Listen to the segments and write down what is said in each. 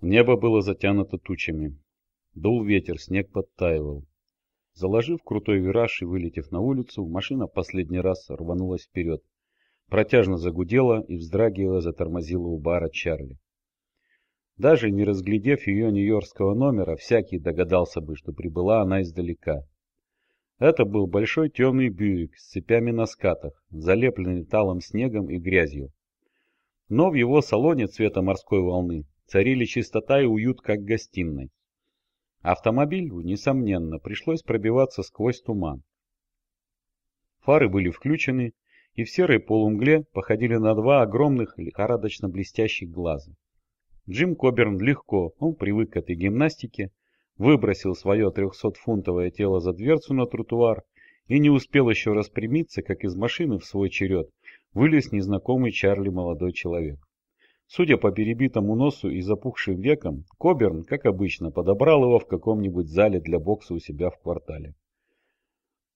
Небо было затянуто тучами. Дул ветер, снег подтаивал. Заложив крутой вираж и вылетев на улицу, машина последний раз рванулась вперед. Протяжно загудела и вздрагивая затормозила у бара Чарли. Даже не разглядев ее нью-йоркского номера, всякий догадался бы, что прибыла она издалека. Это был большой темный бьюик с цепями на скатах, залепленный талым снегом и грязью. Но в его салоне цвета морской волны царили чистота и уют, как гостиной. Автомобилю, несомненно, пришлось пробиваться сквозь туман. Фары были включены, и в серой полумгле походили на два огромных лихорадочно блестящих глаза. Джим Коберн легко, он привык к этой гимнастике, выбросил свое трехсотфунтовое тело за дверцу на тротуар и не успел еще распрямиться, как из машины в свой черед вылез незнакомый Чарли молодой человек. Судя по перебитому носу и запухшим векам, Коберн, как обычно, подобрал его в каком-нибудь зале для бокса у себя в квартале.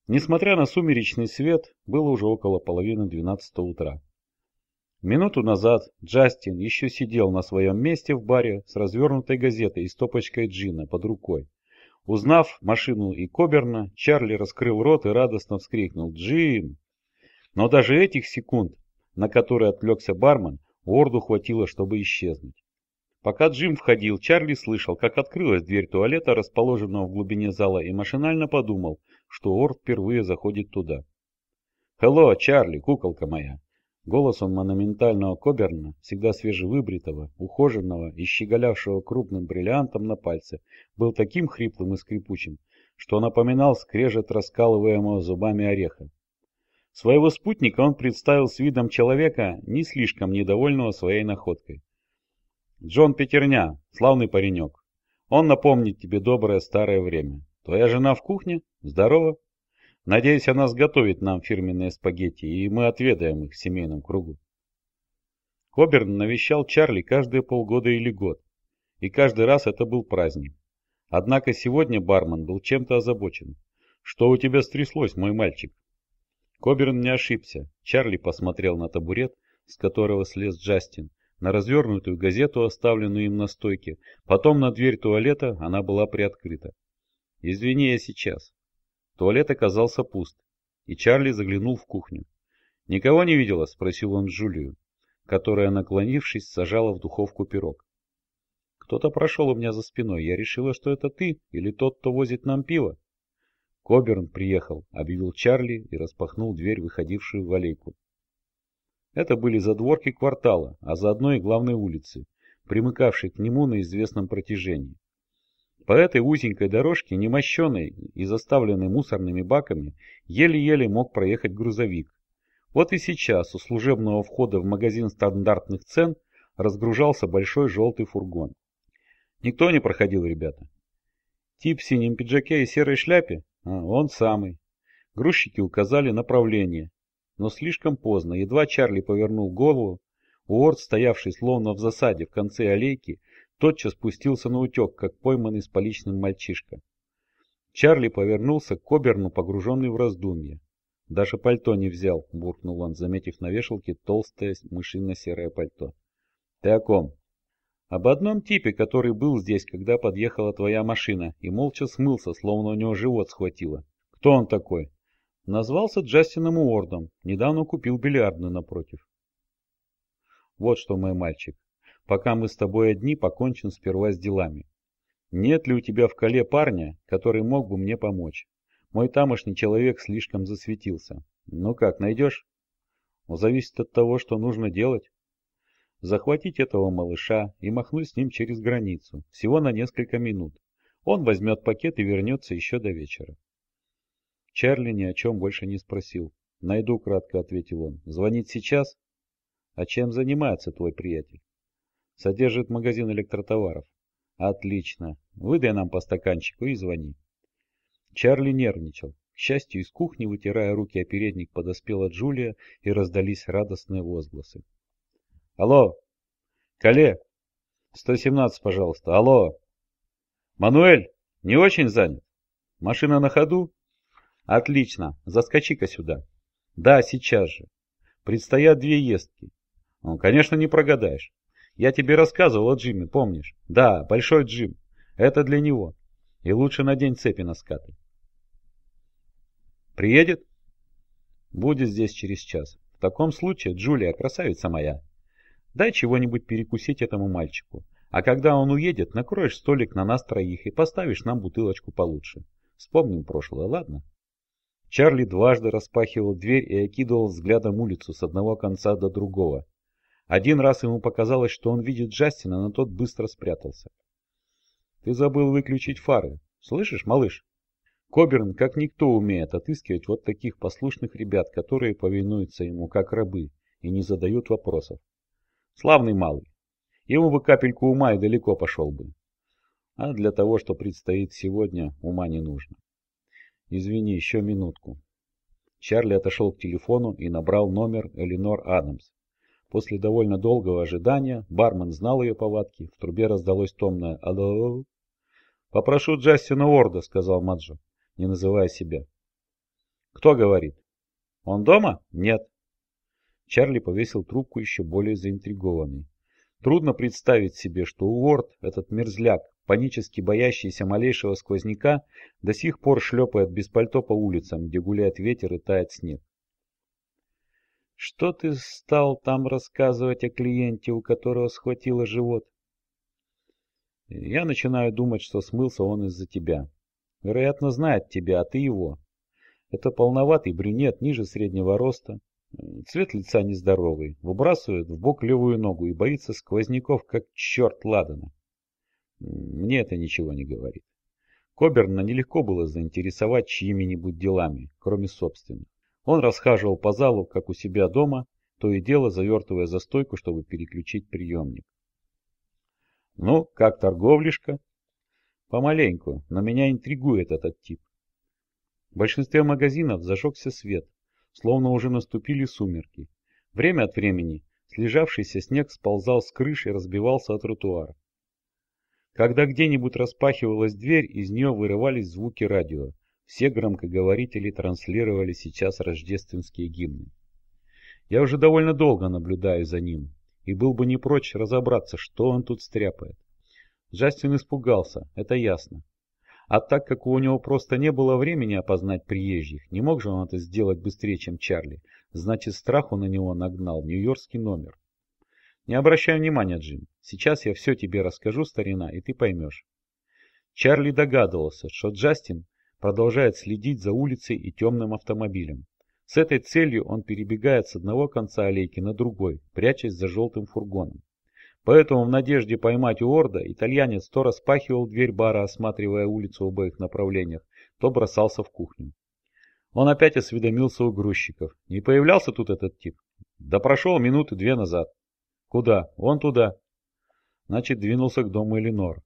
Несмотря на сумеречный свет, было уже около половины двенадцатого утра. Минуту назад Джастин еще сидел на своем месте в баре с развернутой газетой и стопочкой джина под рукой. Узнав машину и Коберна, Чарли раскрыл рот и радостно вскрикнул «Джим!». Но даже этих секунд, на которые отвлекся бармен, Уорду хватило, чтобы исчезнуть. Пока Джим входил, Чарли слышал, как открылась дверь туалета, расположенного в глубине зала, и машинально подумал, что Уорд впервые заходит туда. «Хелло, Чарли, куколка моя!» Голос он монументального Коберна, всегда свежевыбритого, ухоженного и щеголявшего крупным бриллиантом на пальце, был таким хриплым и скрипучим, что напоминал скрежет раскалываемого зубами ореха. Своего спутника он представил с видом человека, не слишком недовольного своей находкой. «Джон Петерня, славный паренек. Он напомнит тебе доброе старое время. Твоя жена в кухне? Здорово? Надеюсь, она сготовит нам фирменные спагетти, и мы отведаем их в семейном кругу». Коберн навещал Чарли каждые полгода или год, и каждый раз это был праздник. Однако сегодня бармен был чем-то озабочен. «Что у тебя стряслось, мой мальчик?» Коберн не ошибся. Чарли посмотрел на табурет, с которого слез Джастин, на развернутую газету, оставленную им на стойке, потом на дверь туалета, она была приоткрыта. «Извини, я сейчас». Туалет оказался пуст, и Чарли заглянул в кухню. «Никого не видела?» – спросил он Джулию, которая, наклонившись, сажала в духовку пирог. «Кто-то прошел у меня за спиной. Я решила, что это ты или тот, кто возит нам пиво». Коберн приехал, объявил Чарли и распахнул дверь, выходившую в аллейку. Это были задворки квартала, а заодно и главной улицы, примыкавшей к нему на известном протяжении. По этой узенькой дорожке, немощенной и заставленной мусорными баками, еле-еле мог проехать грузовик. Вот и сейчас у служебного входа в магазин стандартных цен разгружался большой желтый фургон. Никто не проходил, ребята. Тип в синем пиджаке и серой шляпе он самый. Грузчики указали направление, но слишком поздно. Едва Чарли повернул голову, Уорд, стоявший словно в засаде в конце аллейки, тотчас спустился на утек, как пойманный с поличным мальчишка. Чарли повернулся к Коберну, погруженный в раздумье. «Даже пальто не взял», — буркнул он, заметив на вешалке толстое мышино-серое пальто. «Ты о ком?» Об одном типе, который был здесь, когда подъехала твоя машина, и молча смылся, словно у него живот схватило. Кто он такой? Назвался Джастином Уордом. Недавно купил бильярдную напротив. Вот что, мой мальчик. Пока мы с тобой одни, покончим сперва с делами. Нет ли у тебя в коле парня, который мог бы мне помочь? Мой тамошний человек слишком засветился. Ну как, найдешь? Зависит от того, что нужно делать захватить этого малыша и махнуть с ним через границу, всего на несколько минут. Он возьмет пакет и вернется еще до вечера. Чарли ни о чем больше не спросил. «Найду», — кратко ответил он. «Звонить сейчас?» «А чем занимается твой приятель?» «Содержит магазин электротоваров». «Отлично. Выдай нам по стаканчику и звони». Чарли нервничал. К счастью, из кухни, вытирая руки о передник, подоспела Джулия, и раздались радостные возгласы. Алло. Кале. 117, пожалуйста. Алло. Мануэль, не очень занят? Машина на ходу? Отлично. Заскочи-ка сюда. Да, сейчас же. Предстоят две ездки. Ну, конечно, не прогадаешь. Я тебе рассказывал о Джиме, помнишь? Да, большой Джим. Это для него. И лучше надень цепи на скаты. Приедет? Будет здесь через час. В таком случае, Джулия, красавица моя, дай чего-нибудь перекусить этому мальчику. А когда он уедет, накроешь столик на нас троих и поставишь нам бутылочку получше. Вспомним прошлое, ладно? Чарли дважды распахивал дверь и окидывал взглядом улицу с одного конца до другого. Один раз ему показалось, что он видит Джастина, но тот быстро спрятался. «Ты забыл выключить фары. Слышишь, малыш?» Коберн как никто умеет отыскивать вот таких послушных ребят, которые повинуются ему как рабы и не задают вопросов. Славный малый. Ему бы капельку ума и далеко пошел бы. А для того, что предстоит сегодня, ума не нужно. Извини, еще минутку. Чарли отошел к телефону и набрал номер Эленор Адамс. После довольно долгого ожидания бармен знал ее повадки, в трубе раздалось томное «Алло». «Попрошу Джастина Уорда», — сказал Маджо, не называя себя. «Кто говорит?» «Он дома?» «Нет». Чарли повесил трубку еще более заинтригованный. Трудно представить себе, что Уорд, этот мерзляк, панически боящийся малейшего сквозняка, до сих пор шлепает без пальто по улицам, где гуляет ветер и тает снег. «Что ты стал там рассказывать о клиенте, у которого схватило живот?» «Я начинаю думать, что смылся он из-за тебя. Вероятно, знает тебя, а ты его. Это полноватый брюнет, ниже среднего роста, Цвет лица нездоровый, выбрасывает в бок левую ногу и боится сквозняков, как черт ладана. Мне это ничего не говорит. Коберна нелегко было заинтересовать чьими-нибудь делами, кроме собственных. Он расхаживал по залу, как у себя дома, то и дело завертывая за стойку, чтобы переключить приемник. «Ну, как торговлишка?» «Помаленьку, но меня интригует этот тип». В большинстве магазинов зажегся свет, словно уже наступили сумерки. Время от времени слежавшийся снег сползал с крыши и разбивался о тротуар. Когда где-нибудь распахивалась дверь, из нее вырывались звуки радио. Все громкоговорители транслировали сейчас рождественские гимны. Я уже довольно долго наблюдаю за ним, и был бы не прочь разобраться, что он тут стряпает. Джастин испугался, это ясно. А так как у него просто не было времени опознать приезжих, не мог же он это сделать быстрее, чем Чарли, значит страху на него нагнал нью-йоркский номер. Не обращай внимания, Джим. Сейчас я все тебе расскажу, старина, и ты поймешь. Чарли догадывался, что Джастин продолжает следить за улицей и темным автомобилем. С этой целью он перебегает с одного конца аллейки на другой, прячась за желтым фургоном. Поэтому в надежде поймать Уорда, итальянец то распахивал дверь бара, осматривая улицу в обоих направлениях, то бросался в кухню. Он опять осведомился у грузчиков. Не появлялся тут этот тип? Да прошел минуты две назад. Куда? Вон туда. Значит, двинулся к дому Эленор.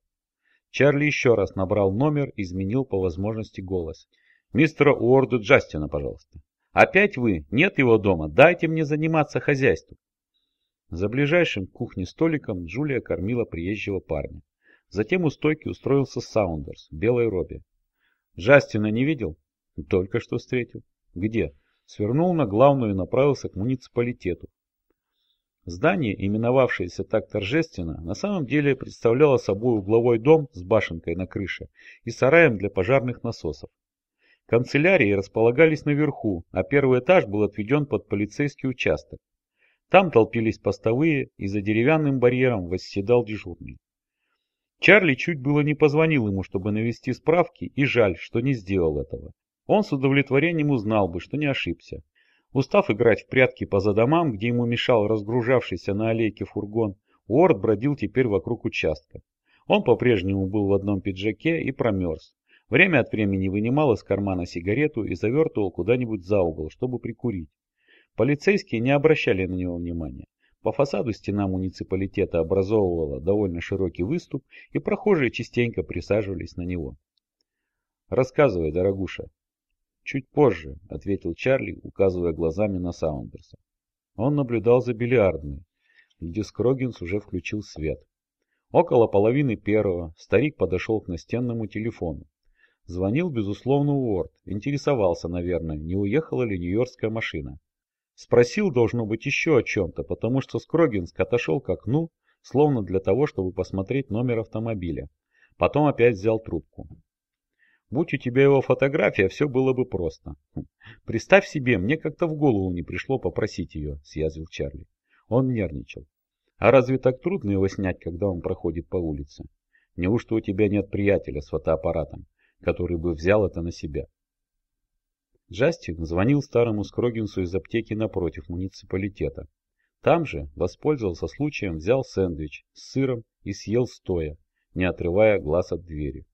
Чарли еще раз набрал номер изменил по возможности голос. «Мистера Уорда Джастина, пожалуйста». «Опять вы? Нет его дома? Дайте мне заниматься хозяйством». За ближайшим к кухне столиком Джулия кормила приезжего парня. Затем у стойки устроился Саундерс в белой робе. «Джастина не видел?» «Только что встретил». «Где?» Свернул на главную и направился к муниципалитету. Здание, именовавшееся так торжественно, на самом деле представляло собой угловой дом с башенкой на крыше и сараем для пожарных насосов. Канцелярии располагались наверху, а первый этаж был отведен под полицейский участок. Там толпились постовые, и за деревянным барьером восседал дежурный. Чарли чуть было не позвонил ему, чтобы навести справки, и жаль, что не сделал этого. Он с удовлетворением узнал бы, что не ошибся. Устав играть в прятки поза домам, где ему мешал разгружавшийся на аллейке фургон, Уорд бродил теперь вокруг участка. Он по-прежнему был в одном пиджаке и промерз. Время от времени вынимал из кармана сигарету и завертывал куда-нибудь за угол, чтобы прикурить. Полицейские не обращали на него внимания. По фасаду стена муниципалитета образовывала довольно широкий выступ, и прохожие частенько присаживались на него. «Рассказывай, дорогуша». «Чуть позже», — ответил Чарли, указывая глазами на Саундерса. Он наблюдал за бильярдной, где Скрогинс уже включил свет. Около половины первого старик подошел к настенному телефону. Звонил, безусловно, Уорд. Интересовался, наверное, не уехала ли нью-йоркская машина. Спросил, должно быть, еще о чем-то, потому что Скрогинск отошел к окну, словно для того, чтобы посмотреть номер автомобиля. Потом опять взял трубку. Будь у тебя его фотография, все было бы просто. Хм. Представь себе, мне как-то в голову не пришло попросить ее, съязвил Чарли. Он нервничал. А разве так трудно его снять, когда он проходит по улице? Неужто у тебя нет приятеля с фотоаппаратом, который бы взял это на себя? Джастин звонил старому Скрогинсу из аптеки напротив муниципалитета. Там же воспользовался случаем, взял сэндвич с сыром и съел стоя, не отрывая глаз от двери.